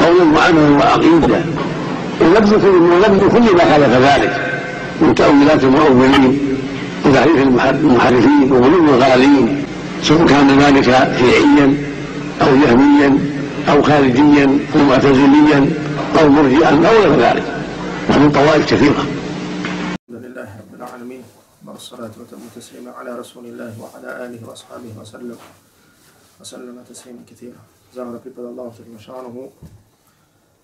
قولا وعملا وعقيدة. ونبذ كل كل ما خالف ذلك. من تأويلات المؤولين وتحريف المحرفين وغلو الغالين. سواء كان ذلك شيعيا أو جهميا أو خارجيا أو معتزليا أو مرجئا أو غير ذلك. ومن طوائف كثيرة. الحمد لله رب العالمين والصلاة وتم تسليما على رسول الله وعلى آله وأصحابه وسلم. وسلم تسليما كثيرا. pripada Allah te šanohu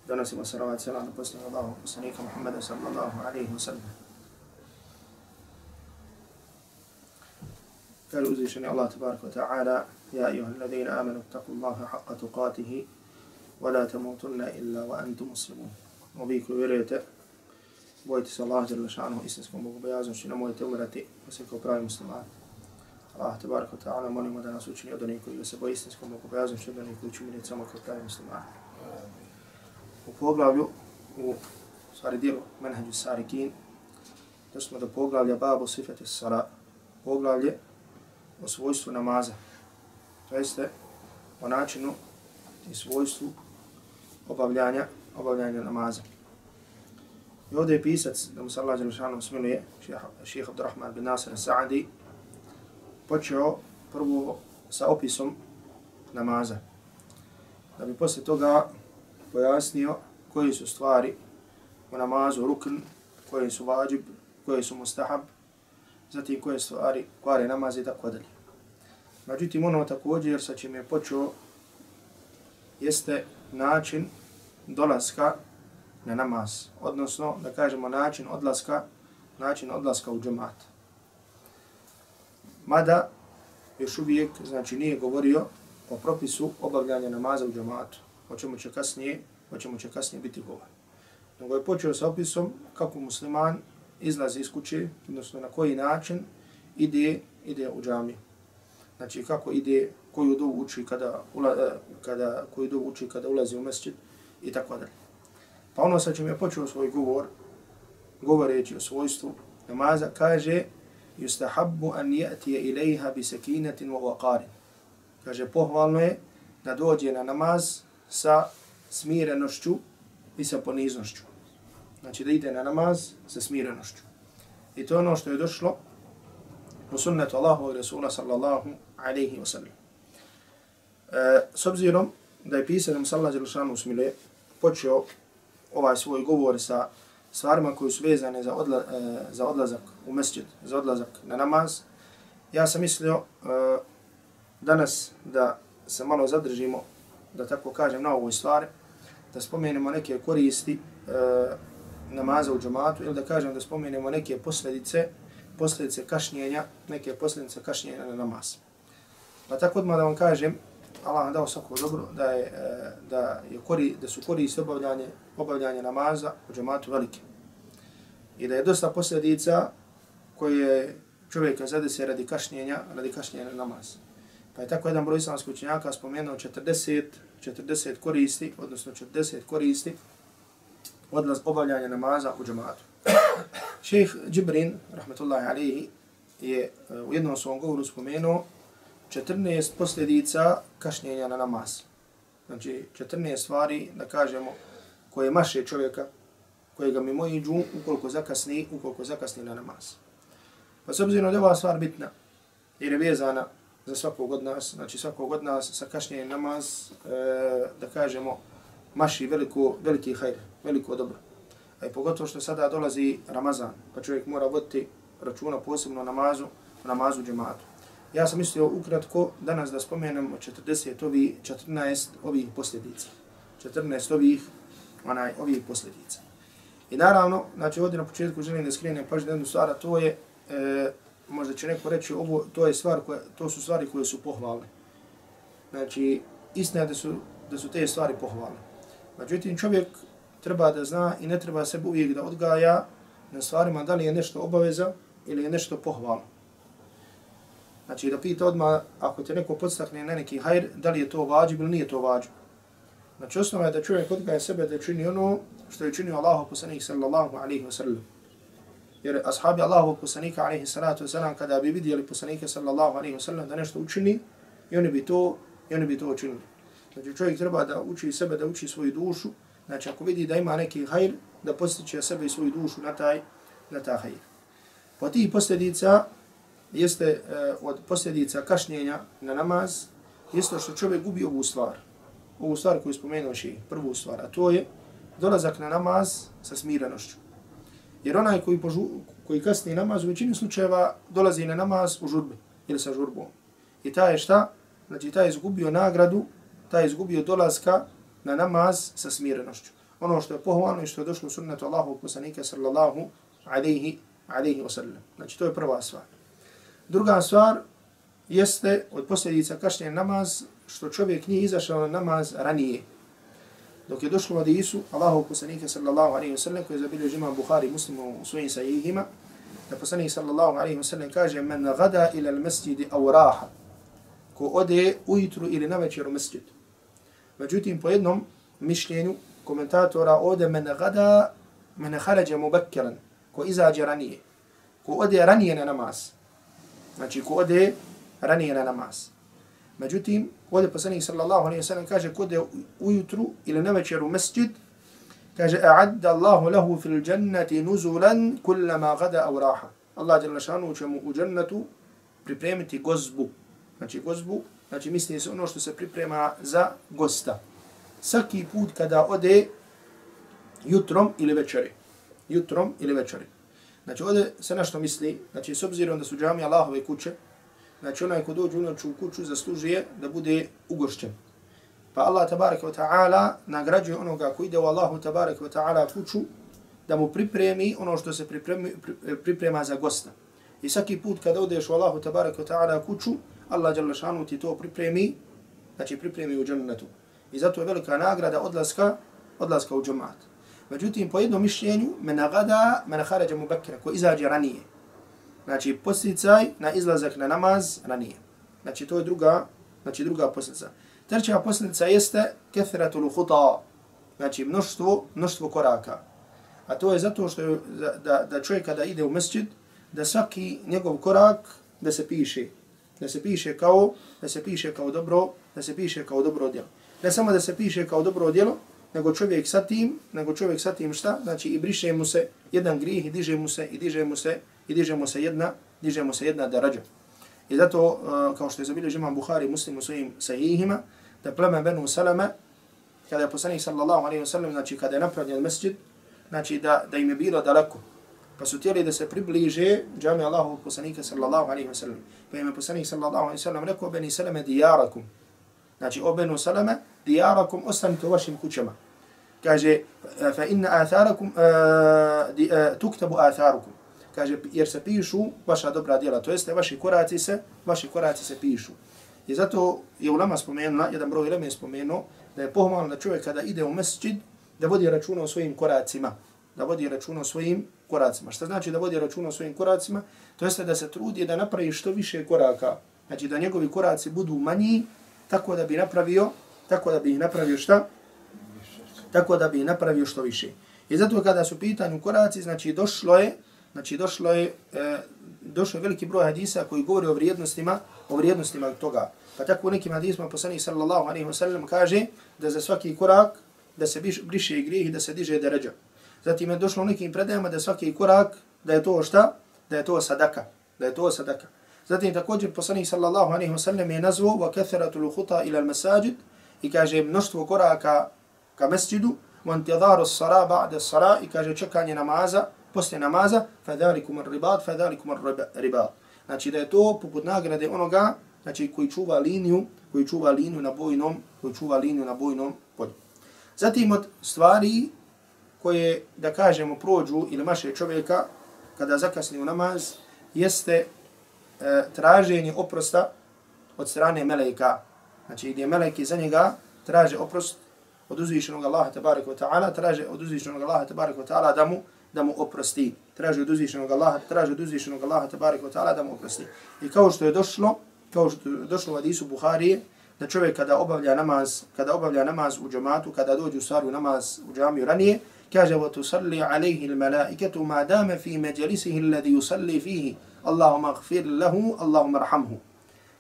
donosimo salavat selam na posljednog Allahu poslanika Muhammeda sallallahu alejhi ve sellem قال أزيشني الله تبارك وتعالى يا أيها الذين آمنوا اتقوا الله حق تقاته ولا تموتن إلا وأنتم مسلمون وبيكو vjerujete bojite se Allah dželle šanu istinskom bogobojaznošću nemojte umirati osim kao pravi muslimani Allah te barako ta'ala molimo da nas učini od onih koji se boje istinskom bogobojaznošću od onih koji će umirati samo kao pravi muslimani u poglavlju u stvari dijelu menheđu sarikin to smo do poglavlja babu Sifete sara poglavlje o svojstvu namaza to jeste o načinu i svojstvu obavljanja obavljanja namaza I ovdje je pisac, da mu se Allah Đelešanu smiluje, šeha Abdurrahman bin Nasir Sa'adi, počeo prvo sa opisom namaza. Da bi posle toga pojasnio koje su stvari u namazu rukn, koje su vađib, koje su mustahab, zatim koje stvari kvare namaz i tako dalje. Međutim, ono također sa čim je počeo jeste način dolaska na namaz, odnosno da kažemo način odlaska, način odlaska u džemat. Mada još uvijek znači nije govorio o propisu obavljanja namaza u džematu, o čemu će kasnije, o čemu će kasnije biti govor. Nego je počeo sa opisom kako musliman izlazi iz kuće, odnosno na koji način ide, ide u džamiju. Znači kako ide, koju dovu uči kada, eh, kada, koju dovu uči kada ulazi u mesčit i tako dalje. Pa ono sa čim je počeo svoj govor, govoreći o svojstvu namaza, kaže yustahabbu an ya'tiya ilayha bi sakinatin wa waqarin. Kaže pohvalno je da dođe na namaz sa smirenošću i sa poniznošću. Znači da ide na namaz sa smirenošću. I to je ono što je došlo u sunnetu Allahu i Rasula sallallahu alaihi wa sallam. E, s obzirom da je pisanom sallallahu alaihi wa sallam usmile počeo ovaj svoj govor sa stvarima koji su vezane za, odla, e, za odlazak u mesjid, za odlazak na namaz, ja sam mislio e, danas da se malo zadržimo, da tako kažem, na ovoj stvari, da spomenemo neke koristi e, namaza u džamatu ili da kažem da spomenemo neke posljedice, posljedice kašnjenja, neke posljedice kašnjenja na namaz. Pa tako odmah da vam kažem, Allah nam dao svako dobro, da, je, e, da, je kori, da su koristi obavljanje, obavljanje namaza u džamatu velike. I da je dosta posljedica koje čovjeka zade se radi kašnjenja, radi kašnjenja na namaz. Pa je tako jedan broj islamskih učenjaka spomenuo 40, 40 koristi, odnosno 40 koristi odlaz obavljanja namaza u džematu. Šejh Džibrin, rahmetullahi alihi, je e, u jednom svom govoru spomenuo 14 posljedica kašnjenja na namaz. Znači 14 stvari, da kažemo, koje maše čovjeka, koje ga mimo iđu ukoliko zakasni, ukoliko zakasni na namaz. Pa s obzirom da je ova stvar bitna, jer je vezana za svakog od nas, znači svakog od nas sa kašnjenjem namaz, e, da kažemo, maši veliko, veliki hajr, veliko dobro. A i pogotovo što sada dolazi Ramazan, pa čovjek mora voditi računa posebno namazu, namazu džematu. Ja sam mislio ukratko danas da spomenem 40 ovih 14 ovih posljedica. 14 ovih onaj ovih posljedica. I naravno, znači ovdje na početku želim da skrenem pažnju jednu stvar, to je e, možda će neko reći ovo, to je stvar koja to su stvari koje su pohvalne. Znači istina da su da su te stvari pohvalne. Međutim, čovjek treba da zna i ne treba sebe uvijek da odgaja na stvarima da li je nešto obaveza ili je nešto pohvalno. Znači da pita odmah, ako te neko podstakne na neki hajr, da li je to vađib ili nije to vađib. Znači osnova je da čovjek odgaja sebe da čini ono što je činio Allahu poslanik sallallahu alaihi wa sallam. Jer ashabi Allahu poslanika alaihi salatu wa kada bi vidjeli poslanika sallallahu alaihi wa sallam da nešto učini, i oni bi to, i oni bi to učinili. Znači čovjek treba da uči sebe, da uči svoju dušu, znači ako vidi da ima neki hajr, da postiče sebe i svoju dušu na taj, na taj hajr. Po tih posljedica, jeste uh, od posljedica kašnjenja na namaz, jeste što čovjek gubi ovu stvar. Ovu stvar koju spomenuo še, prvu stvar, a to je dolazak na namaz sa smirenošću. Jer onaj koji, požu, koji kasni namaz u većini slučajeva dolazi na namaz u žurbi ili sa žurbom. I ta je šta? Znači ta je izgubio nagradu, ta je izgubio dolaska na namaz sa smirenošću. Ono što je pohvalno i što je došlo u sunnetu Allahu poslanika sallallahu alaihi, alaihi wa sallam. Znači to je prva stvar. Druga stvar jeste od posljedica kašnje namaz što čovjek nije izašao na namaz ranije. Dok je došlo u hadisu Allahu poslanika sallallahu alaihi wa sallam koji je zabilio žima Bukhari muslimu u svojim sajihima da poslanik sallallahu alaihi wa sallam kaže men gada ila al-masjidi aw raha ko ode ujutru ili na večer u masjid. Međutim, po jednom mišljenju komentatora ode men gada men harađa mubakkiran ko izađe ranije. Ko ode ranije na namaz. Znači, ko ode ranije na namaz. Međutim, ovdje poslanik sallallahu alaihi sallam kaže ko je ujutru ili na večer u masjid, kaže a'adda Allahu lahu fil jannati nuzulan kullama gada aw raha. Allah dželle šanu će mu u džennetu pripremiti gozbu. Znači gozbu, znači misli se ono što se priprema za gosta. Svaki put kada ode jutrom ili večeri. Jutrom ili večeri. Znači ovdje se na što misli, znači s obzirom da su džami Allahove kuće, znači onaj ko dođe u noću u kuću zaslužuje da bude ugošćen. Pa Allah tabaraka wa ta'ala nagrađuje onoga ko ide u Allahu tabaraka wa ta'ala kuću da mu pripremi ono što se pripremi, e, priprema za gosta. I svaki put kada odeš u Allahu tabaraka wa ta'ala kuću, Allah jalla šanu ti to pripremi, znači pripremi u džennetu. I zato je velika nagrada odlaska, odlaska u džemat. Međutim, po jednom mišljenju, men gada, men harađa mu bekira, ko izađe ranije. Znači, posticaj na izlazak na namaz ranije. Znači, to je druga, znači druga poslica. Treća poslica jeste kethratul huta, znači mnoštvo, mnoštvo koraka. A to je zato što je, da, da čovjek kada ide u mesjid, da svaki njegov korak da se piše. Da se piše kao, da se piše kao dobro, da se piše kao dobro djelo. Ne samo da se piše kao dobro djelo, nego čovjek sa tim, nego čovjek sa tim šta? Znači i briše mu se jedan grih i diže mu se i diže mu se i dižemo se jedna, dižemo se jedna darađa. I zato, uh, kao što je zabilježio imam Buhari muslim u svojim sahihima, da pleme Benu Salama, kada je poslanik sallallahu alaihi wa sallam, znači kada je napravljen mesjid, znači da, da im je bilo daleko, pa su tijeli da se približe džami Allahu poslanika sallallahu alaihi wa sallam. Pa im je poslanik sallallahu alaihi wa sallam rekao, Beni Salame dijarakum, znači o Benu Salame, dijarakum, ostanite u vašim kućama. Kaže, fa inna atharakum, uh, eh, uh, eh, tuktabu atharukum. Kaže, jer se pišu vaša dobra djela, to jeste vaši koraci se, vaši koraci se pišu. I zato je ulama spomenula, jedan broj ulama je spomenuo, da je pohvalno da čovjek kada ide u mesčid, da vodi računa o svojim koracima. Da vodi računa o svojim koracima. Šta znači da vodi računa o svojim koracima? To jeste da se trudi da napravi što više koraka. Znači da njegovi koraci budu manji, tako da bi napravio, tako da bi ih napravio šta? Tako da bi napravio što više. I zato kada su pitanju koraci, znači došlo je, znači došlo je, e, došlo je veliki broj hadisa koji govori o vrijednostima, o vrijednostima toga. Pa tako u nekim hadisma poslanih sallallahu alaihi ve sellem kaže da za svaki korak da se briše grijeh i da se diže deređa. Zatim je došlo u nekim predajama da svaki korak da je to šta? Da je to sadaka. Da je to sadaka. Zatim također poslanih sallallahu alaihi ve sellem je nazvao wa kathratul khuta ila al-masajid i kaže mnoštvo koraka ka mesjidu wa intidaru s-sara ba'da s-sara i kaže čekanje namaza poslije namaza fadalikum ar-ribat fadalikum ar-ribat. Znači da je to poput nagrade onoga znači koji čuva liniju, koji čuva liniju na bojnom, koji čuva liniju na bojnom polju. Zatim od stvari koje, da kažemo, prođu ili maše čovjeka kada zakasni u namaz, jeste e, traženje oprosta od strane meleka. Znači gdje meleki za njega traže oprost od uzvišenog Allaha tabaraka wa ta'ala, traže od uzvišenog Allaha tabaraka wa ta'ala da mu da mu oprosti. Traže od uzvišenog Allaha, traže od uzvišenog Allaha tabaraka wa ta'ala da mu oprosti. I kao što je došlo, kao što je došlo u hadisu Buharije, da čovjek kada obavlja namaz, kada obavlja namaz u džamatu, kada dođe u stvaru namaz u džamiju ranije, kaže wa tusalli alayhi al-mala'ikatu ma dama fi majlisihi alladhi yusalli fihi. Allahumma ighfir lahu, Allahumma arhamhu.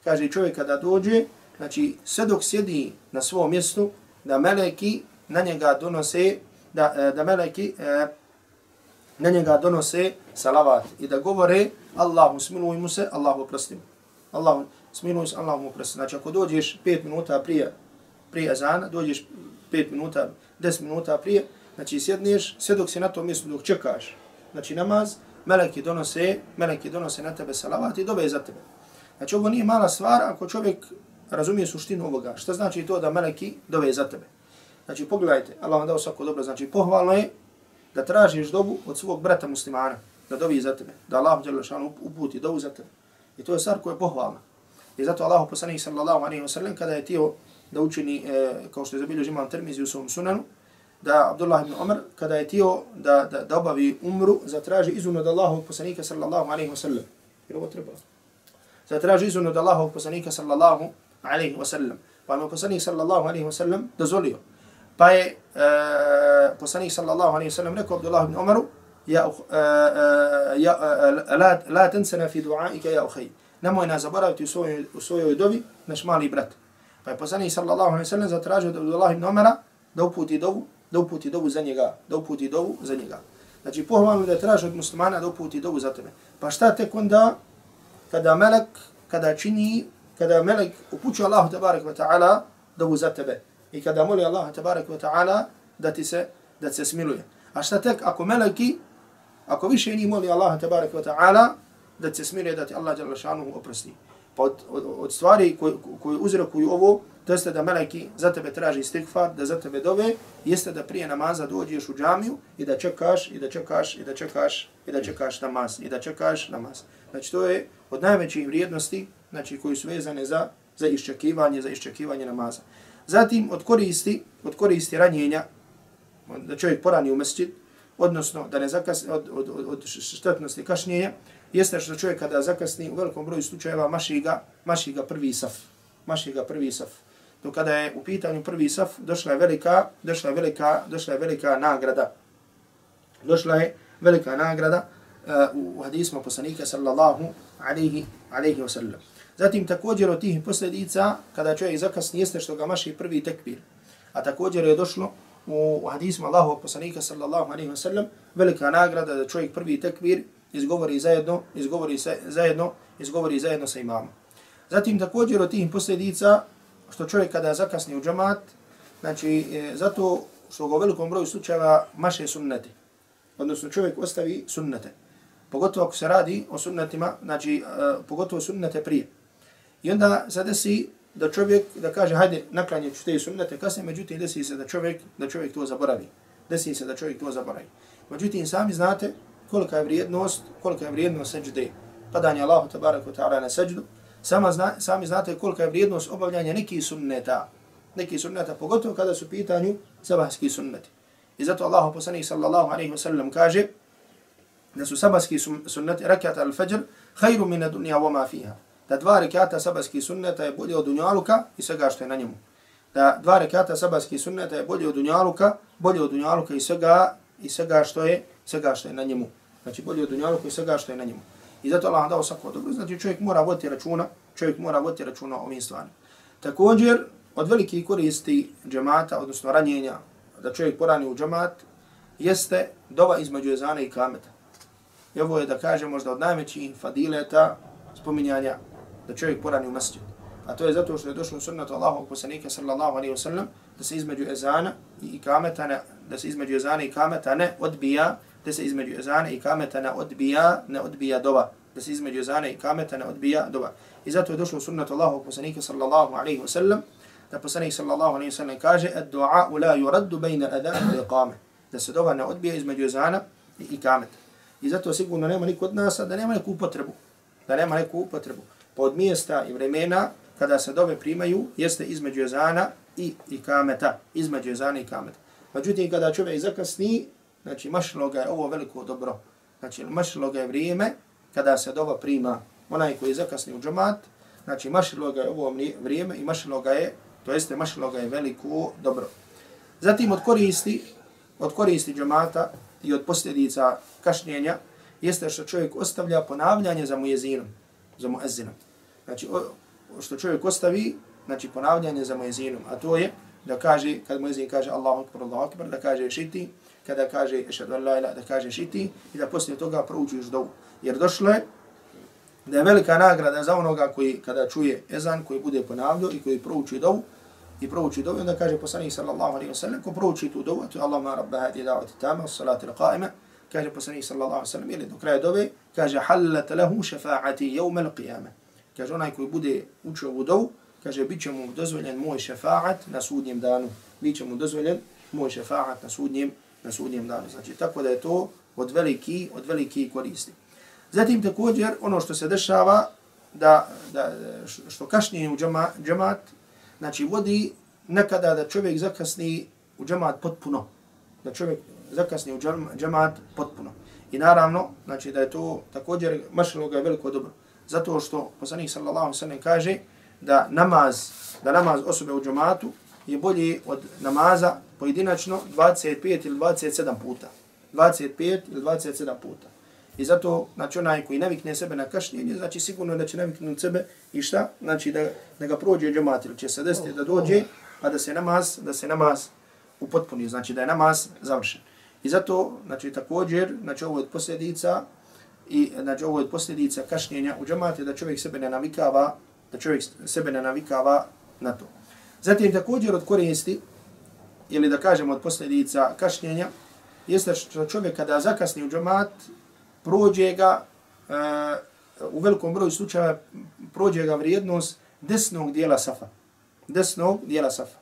Kaže čovjek kada dođe, znači sve dok sjedi na svom mjestu, da meleki na njega donose, da, da meleki e, na njega donose salavat i da govore Allahu smiluj mu se, Allahu oprosti mu. Allahu smiluj se, Allahu oprosti. Znači ako dođeš 5 minuta prije, prije azana, dođeš 5 minuta, 10 minuta prije, znači sjedneš, sve dok si na tom mjestu dok čekaš, znači namaz, meleki donose, meleki donose na tebe salavat i dobe za tebe. Znači ovo nije mala stvar ako čovjek razumije suštinu ovoga. Šta znači to da meleki dove za tebe? Znači pogledajte, Allah vam dao svako dobro, znači pohvalno je da tražiš dobu od svog brata muslimana, da dovi za tebe, da Allah šanu uputi dovu za tebe. I to je stvar koja je pohvalna. I zato Allah poslanih sallallahu alaihi wa sallam kada je tio da učini, e, kao što je zabilio imam termizi u svom sunanu, da Abdullah ibn Umar, kada je tio da, da, da obavi umru, zatraži izun od Allahog poslanika sallallahu alaihi wa sallam. Jer ovo treba. Zatraži izun od Allahog poslanika sallallahu alaihi wa sallam. Pa mu poslanik sallallahu alaihi wa sallam dozvolio. Pa je uh, poslanik sallallahu alaihi sallam rekao Abdullah ibn Umaru, ja, uh, uh, ja, uh, la, la tensena fi duaika ja uhej. Nemoj nas zaboraviti u svojoj, u svojoj dovi, naš mali brat. Pa je poslanik sallallahu alaihi sallam zatražio od Abdullah ibn Umara da uputi dovu da uputi dovu za njega, da uputi dovu za njega. Znači, pohvalno da traži od muslimana da uputi dovu za tebe. Pa šta tek onda, kada melek, kada čini, kada melek upućuje Allah tabarak wa ta'ala dovu za tebe. I kada moli Allah tabarak wa ta'ala da ti se, da se smiluje. A šta tek ako meleki, ako više ni moli Allah tabarak wa ta'ala da ti se smiluje, da ti Allah jalla šanuhu oprosti. Pa od, od, od stvari koje, koje uzrokuju ovo, to jeste da meleki za tebe traži istigfar, da za tebe dove, jeste da prije namaza dođeš u džamiju i da čekaš, i da čekaš, i da čekaš, i da čekaš namaz, i da čekaš namaz. Znači to je od najvećih vrijednosti, znači koji su vezane za, za iščekivanje, za iščekivanje namaza. Zatim od koristi, od koristi ranjenja, da čovjek porani u mesčit, odnosno da ne zakasni od, od, od, od štetnosti kašnjenja, jeste što čovjek kada zakasni u velikom broju slučajeva maši ga, maši ga prvi saf. Maši ga prvi saf. To kada je u pitanju prvi saf, došla je velika, došla je velika, došla je velika nagrada. Došla je velika nagrada uh, u hadismu poslanika sallallahu alaihi, alaihi wa sallam. Zatim također od tih posljedica, kada čovjek zakasni, jeste što ga maši prvi tekbir. A također je došlo u hadismu Allahu poslanika sallallahu alaihi wa sallam velika nagrada da čovjek prvi tekbir izgovori zajedno, izgovori se, zajedno, izgovori zajedno sa imamom. Zatim također od tih posljedica što čovjek kada zakasni u džamat, znači e, zato što ga u velikom broju slučajeva maše sunnete. Odnosno čovjek ostavi sunnete. Pogotovo ako se radi o sunnetima, znači e, pogotovo sunnete prije. I onda se desi da čovjek da kaže hajde naklanje ću te sunnete kasnije, međutim desi se da čovjek, da čovjek to zaboravi. Desi se da čovjek to zaboravi. Međutim sami znate kolika je vrijednost, kolika je vrijednost seđde. Padanje Allahu tabaraka ta'ala na seđdu, Sama zna, sami znate kolika je vrijednost obavljanja neki sunneta. Neki sunneta, pogotovo kada su pitanju sabahski sunneti. I zato Allah poslanih sallallahu alaihi wa sallam kaže da su sabahski sunneti rakat al-fajr khayru min dunja wa ma fiha. Da dva rekata sabahskih sunneta je bolje od dunjaluka i svega što je na njemu. Da dva rekata sabahskih sunneta je bolje od dunjaluka, bolje od dunjaluka i svega, i svega što je, svega što je na njemu. Znači bolje od dunjaluka i svega što je na njemu. I zato Allah dao svako dobro. Znači čovjek mora voditi računa, čovjek mora voditi računa o ovim stvarima. Također, od velikih koristi džemata, odnosno ranjenja, da čovjek porani u džemat, jeste dova između ezana i kameta. I ovo je da kažem možda od najvećih fadileta spominjanja da čovjek porani u masjid. A to je zato što je došlo u sunnatu Allahog poslanika sallallahu alaihi wa sallam da se između ezana i kameta ne, da se između ezana i kameta ne odbija da se između ezana i kameta ne odbija, ne odbija doba. Da se između ezana i kameta ne odbija doba. I zato je došlo sunnat Allahu poslanika sallallahu alaihi wa sallam, da poslanik sallallahu alaihi wa sallam kaže ad du'a la yuraddu bejna adana i iqame. Da se doba ne odbija između ezana i kameta. I zato sigurno nema niko od nas da nema neku potrebu. Da nema neku potrebu. Od mjesta i vremena kada se dove primaju, jeste između ezana i ikameta, između ezana i ikameta. Međutim, kada čovjek zakasni, znači mašilo ga je ovo veliko dobro. Znači, mašilo ga je vrijeme kada se dova prima onaj koji zakasni u džamat, znači mašilo ga je ovo vrijeme i mašilo ga je, to jeste mašilo ga je veliko dobro. Zatim od koristi, od koristi džamata i od posljedica kašnjenja, jeste što čovjek ostavlja ponavljanje za mujezinom, za muezinom. Znači, što čovjek ostavi, znači ponavljanje za muezinom, a to je da kaže, kad muezin kaže Allahu akbar, Allahu akbar, da kaže šiti, kada kaže ešadu an la ilaha, da kaže šiti i da poslije toga proučiš dovu. Jer došlo je da je velika nagrada za onoga koji kada čuje ezan, koji bude ponavljao i koji prouči dovu, i prouči dovu, onda kaže poslanik sallallahu alaihi wa sallam, ko prouči tu dovu, to je Allahuma rabba hadi davati tama, salati al-qa'ima, kaže poslanik sallallahu alaihi wa sallam, ili do kraja dove, kaže hallat lahu šefaati jevme al-qiyamah. Kaže onaj koji bude učio ovu dovu, kaže bit će mu dozvoljen moj šefaat na sudnjem danu. Bit će mu dozvoljen moj šefaat na sudnjem, na sudnjem danu. Znači, tako da je to od veliki, od veliki koristi. Zatim također ono što se dešava, da, da što kašnije u džema, džamat, znači vodi nekada da čovjek zakasni u džamat potpuno. Da čovjek zakasni u džamat potpuno. I naravno, znači da je to također mašalo ga veliko dobro. Zato što poslanik sallallahu sallam kaže da namaz, da namaz osobe u džamatu je bolji od namaza pojedinačno 25 ili 27 puta. 25 ili 27 puta. I zato, znači onaj koji navikne sebe na kašnjenje, znači sigurno da će naviknuti sebe i šta? Znači da, da ga prođe džemat ili će se desiti da dođe, pa da se namaz, da se namaz upotpuni, znači da je namaz završen. I zato, znači također, znači ovo je posljedica i znači ovo je posljedica kašnjenja u džamati da čovjek sebe ne navikava, da čovjek sebe ne navikava na to. Zatim također od koristi, ili da kažemo od posljedica kašnjenja, jeste što čovjek kada zakasni u džemat, prođe ga, uh, u velikom broju slučajeva prođe ga vrijednost desnog dijela safa. Desnog dijela safa.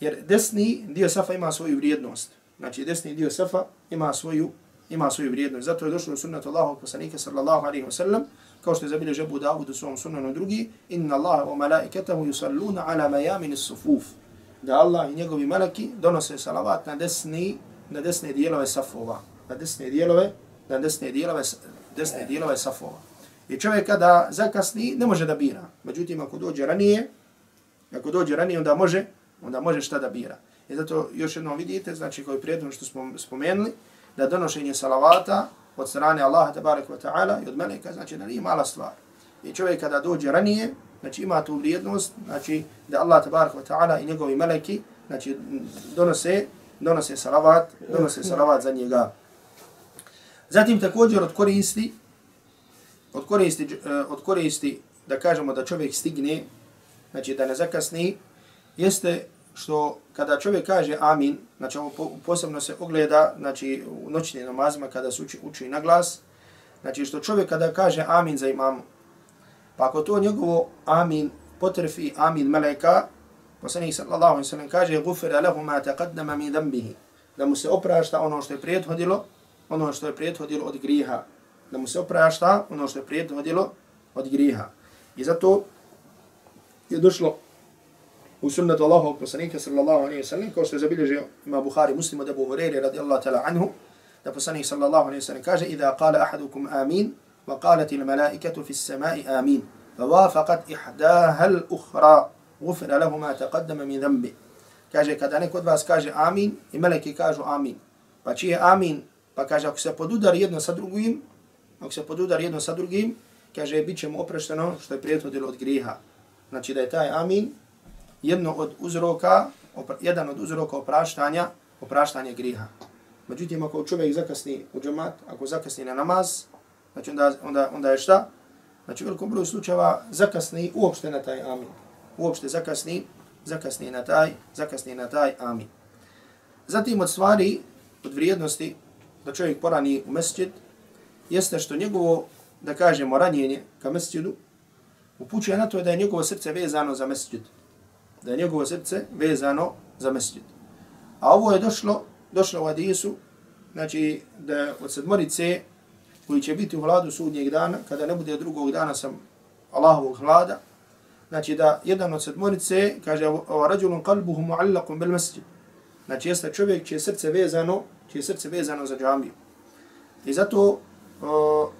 Jer desni dio safa ima svoju vrijednost. Znači desni dio safa ima svoju ima svoju vrijednost. Zato je došlo u sunnetu Allahu poslanika sallallahu alaihi wa sallam, kao što je zabilio Žebu Dawud u svom sunnanu drugi, inna Allah wa malaiketahu yusalluna ala mayamin sufuf. Da Allah i njegovi malaki donose salavat na desni, na desne dijelove safova. Na desne dijelove na desne dijelove, desne dijelove safova. I čovjek kada zakasni, ne može da bira. Međutim, ako dođe ranije, ako dođe ranije, onda može, onda može šta da bira. I zato još jednom vidite, znači koji prijedno što smo spomenuli, da donošenje salavata od strane Allaha tabaraka wa ta'ala i od meleka, znači da nije mala stvar. I čovjek kada dođe ranije, znači ima tu vrijednost, znači da Allah tabaraka wa ta'ala i njegovi meleki, znači donose, donose salavat, donose salavat za njega. Zatim također od koristi, od koristi, eh, od koristi da kažemo da čovjek stigne, znači da ne zakasni, jeste što kada čovjek kaže amin, znači ovo posebno se ogleda znači, u noćnim namazima kada se uči, uči na glas, znači što čovjek kada kaže amin za imamu, pa ako to njegovo amin potrefi amin meleka, poslanik sallallahu alaihi sallam kaže gufira lehu ma taqaddama mi dambihi, da mu se oprašta ono što je prijethodilo, ono što je prethodilo od griha, da mu se oprašta ono što je prethodilo od griha. I zato je došlo u sunnetu Allahu poslanika sallallahu alaihi sallam, kao što je zabilježio ima Bukhari muslim od Abu radijallahu ta'la anhu, da poslanik sallallahu alaihi sallam kaže, Iza kala ahadukum amin, wa qalat il malaikatu fi samai amin, fa wafaqat ihdaha l-ukhra, gufira lahu ma taqaddama min dhanbi. Kaže, kada neko od vas kaže amin, i meleki kažu amin. Pa čije amin Pa kaže, ako se podudari jedno sa drugim, ako se podudari jedno sa drugim, kaže, bit će mu oprešteno što je prijethodilo od griha. Znači da je taj amin jedno od uzroka, jedan od uzroka opraštanja, opraštanje griha. Međutim, ako čovjek zakasni u džemat, ako zakasni na namaz, znači onda, onda, onda je šta? Znači u velikom broju slučajeva zakasni uopšte na taj amin. Uopšte zakasni, zakasni na taj, zakasni na taj amin. Zatim od stvari, od vrijednosti, da čovjek porani u mesđid, jeste što njegovo, da kažemo, ranjenje ka mesđidu, upućuje na to da je njegovo srce vezano za mesđid. Da je njegovo srce vezano za mesjid. A ovo je došlo, došlo u Adisu, znači da od sedmorice koji će biti u hladu sudnjeg dana, kada ne bude drugog dana sam Allahovog hlada, znači da jedan od sedmorice, kaže, ova rađulun kalbuhu muallakum bil masjid. Znači jeste čovjek čije srce vezano, čije srce vezano za džamiju. I zato, o,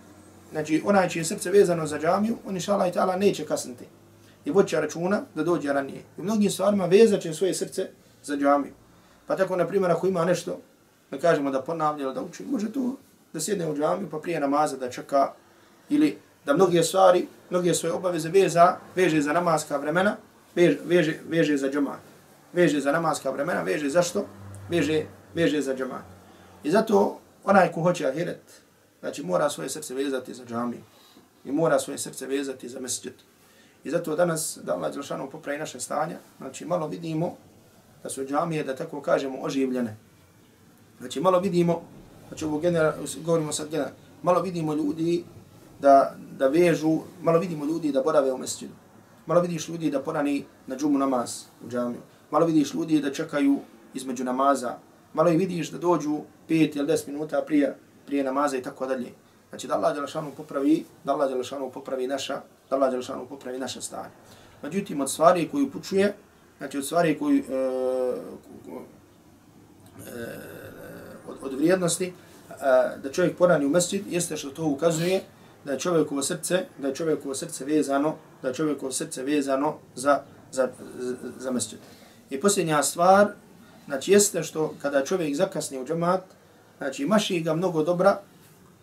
znači onaj čije srce vezano za džamiju, on inša Allah i ta'ala neće kasniti. I voća računa da dođe ranije. I mnogim stvarima vezat će svoje srce za džamiju. Pa tako, na primjer, ako ima nešto, da kažemo da ponavlja da uči, može to da sjedne u džamiju pa prije namaza da čeka ili da mnoge stvari, mnoge svoje obaveze veza, veže za namaska vremena, veže, veže, veže za džamat. Veže za namaska vremena, veže za što? Veže, veže za džamat. I zato onaj ko hoće ahiret, znači mora svoje srce vezati za džamiju i mora svoje srce vezati za mesđetu. I zato danas, da Allah Đelšanu popravi naše stanja, znači malo vidimo da su džamije, da tako kažemo, oživljene. Znači malo vidimo, znači ovo genera, govorimo sad genera, malo vidimo ljudi da, da vežu, malo vidimo ljudi da borave u mesđidu. Malo vidiš ljudi da porani na džumu namaz u džamiju. Malo vidiš ljudi da čekaju između namaza. Malo i vidiš da dođu 5 ili 10 minuta prije, prije namaza i tako dalje. Znači da Allah Đelešanu popravi, da Allah Đelešanu popravi naša, da Allah Đelšanu popravi naše stanje. Međutim, od stvari koju pučuje, znači od stvari koju, e, e, od, od vrijednosti, e, da čovjek porani u mesjid, jeste što to ukazuje da je čovjekovo srce, da je čovjekovo srce vezano, da je čovjekovo srce vezano za, za, za, za mesjid. I posljednja stvar, znači jeste što kada čovjek zakasni u džemat, znači maši ga mnogo dobra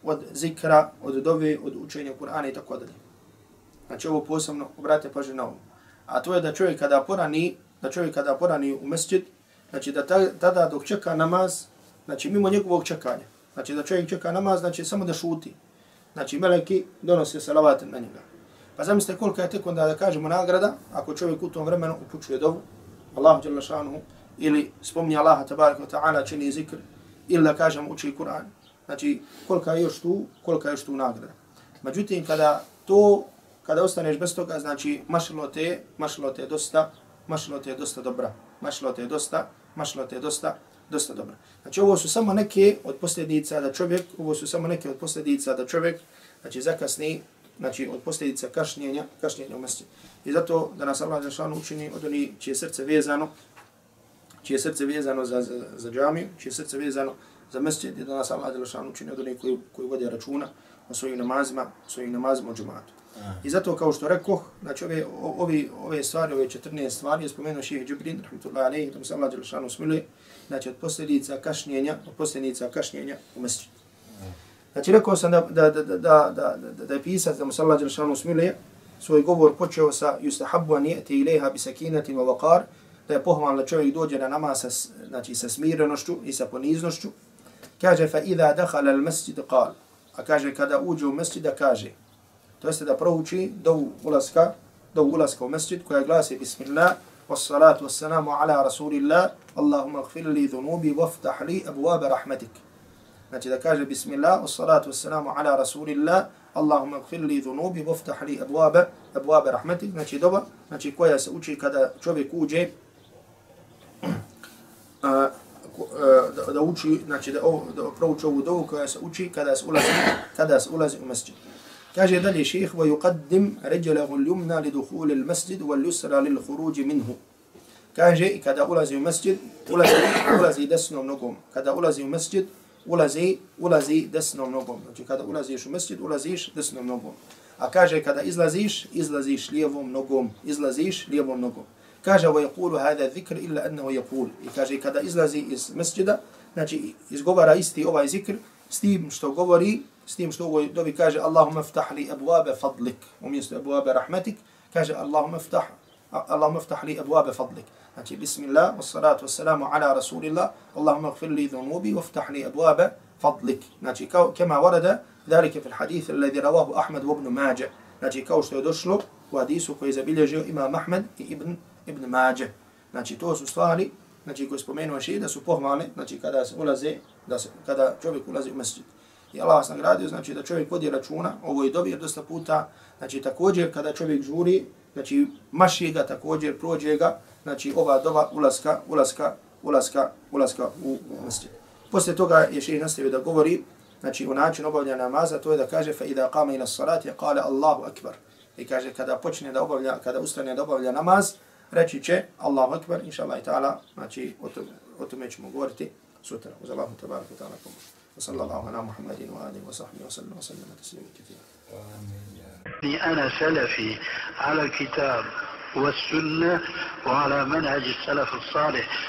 od zikra, od dove, od učenja Kur'ana i tako dalje. Znači ovo posebno, obratite pažnje na ovo. A to je da čovjek kada porani, da čovjek kada porani u mesjid, znači da tada dok čeka namaz, znači mimo njegovog čekanja, znači da čovjek čeka namaz, znači samo da šuti, Znači, meleki donose salavat na njega. Pa zamislite koliko je tek onda da kažemo nagrada, ako čovjek u tom vremenu upućuje dovu, Allahu dželle šanuhu, ili spomni Allaha tabaraka ta'ala, čini zikr, ili da kažemo uči Kur'an. Znači, kolika je još tu, kolika je još tu nagrada. Međutim, kada to, kada ostaneš bez toga, znači, mašilo te, mašilo te dosta, mašilo te dosta dobra, mašilo te dosta, mašilo te dosta, dosta dobra. Znači ovo su samo neke od posljedica da čovjek, ovo su samo neke od posljedica da čovjek, znači zakasni, znači od posljedica kašnjenja, kašnjenja u mesti. I zato da nas Allah Žešanu učini od oni čije srce vezano, čije srce vezano za, za, za džamiju, čije srce vezano za mesti, i da nas Allah Žešanu učini od oni koji, koji vode računa o svojim namazima, svojim namazima u džumatu. I zato kao što rekoh, znači ove, ove, ove stvari, ove 14 stvari, je spomenuo šeheh Džibrin, rahmatullahi alaihi, tom se Allah Đelšanu smiluje, znači od posljedica kašnjenja, od posljedica kašnjenja u meseču. Znači rekao sam da, da, da, da, da, da, da je pisac, da mu se Allah Đelšanu smiluje, svoj govor počeo sa yustahabbu an yati ilayha bi sakinatin wa waqar da je pohvalno da čovjek dođe na namaz sa znači sa smirenošću i sa poniznošću kaže fa idha dakhala al masjid qal a kaže kada uđe u mesdžid kaže to jeste da prouči do ulaska, do ulaska u mesjid koja glasi Bismillah, wassalatu wassalamu ala rasulillah, Allahumma gfir li dhunubi waftah li abuaba rahmatik. Znači da kaže Bismillah, wassalatu wassalamu ala rasulillah, Allahumma gfir li dhunubi waftah li abuaba, abuaba rahmatik. Znači doba, znači koja se uči kada čovjek uđe, da, da uči, znači da, da prouči ovu dovu koja se uči kada se ulazi, kada se ulazi u mesjid. Kaže dalje šeheh, وَيُقَدِّمْ رَجَلَهُ الْيُمْنَا لِدُخُولِ الْمَسْجِدِ وَالْيُسْرَ لِلْخُرُوجِ مِنْهُ Kaže, i kada ulazi u mesjid, ulazi, ulazi desnom nogom. Kada ulazi u mesjid, ulazi, ulazi desnom nogom. Znači, kada ulaziš u mesjid, ulaziš desnom nogom. A kaže, kada izlaziš, izlaziš lijevom nogom. Izlaziš lijevom nogom. Kaže, وَيَقُولُ هَذَا ذِكْرِ إِلَّا أَنَّهُ يَقُولُ I kaže, kada izlazi iz mesjida, znači, izgovara isti ovaj zikr, s tim što govori, s tim što ovoj dobi kaže Allahumma ftah li abuabe fadlik, umjesto abuabe rahmetik, kaže Allahumma ftah, Allahumma ftah li abuabe fadlik. Znači, bismillah, wassalatu wassalamu ala rasulillah, Allahumma gfir li dhunubi, waftah li abuabe fadlik. Znači, kao, kema varada, dhalike fil hadith, alladhi ravahu Ahmed ibn Mađe. Znači, kao što je došlo u hadisu koji je zabilježio imam Ahmed i ibn, ibn Mađe. Znači, to su stvari, znači, koje spomenuo še, da su pohvalne, znači, kada se ulaze, da se, kada čovjek ulazi u mesjid. I Allah vas nagradio, znači da čovjek vodi računa, ovo je dobio dosta puta, znači također kada čovjek žuri, znači maši ga također, prođe ga, znači ova doba ulaska, ulaska, ulaska, ulaska u mesti. Poslije toga je še nastavio da govori, znači u način obavljanja namaza, to je da kaže fa idha qama ila salati qala Allahu akbar. I kaže kada počne da obavlja, kada ustane da obavlja namaz, reći će Allahu Akbar, inshallah i ta'ala, znači o tome, o tome ćemo govoriti sutra. Uz Allahu tabaraka ta'ala pomoć. وصلى الله على محمد وآله وصحبه وسلم وسلم تسليما كثيرا. أنا سلفي على الكتاب والسنة وعلى منهج السلف الصالح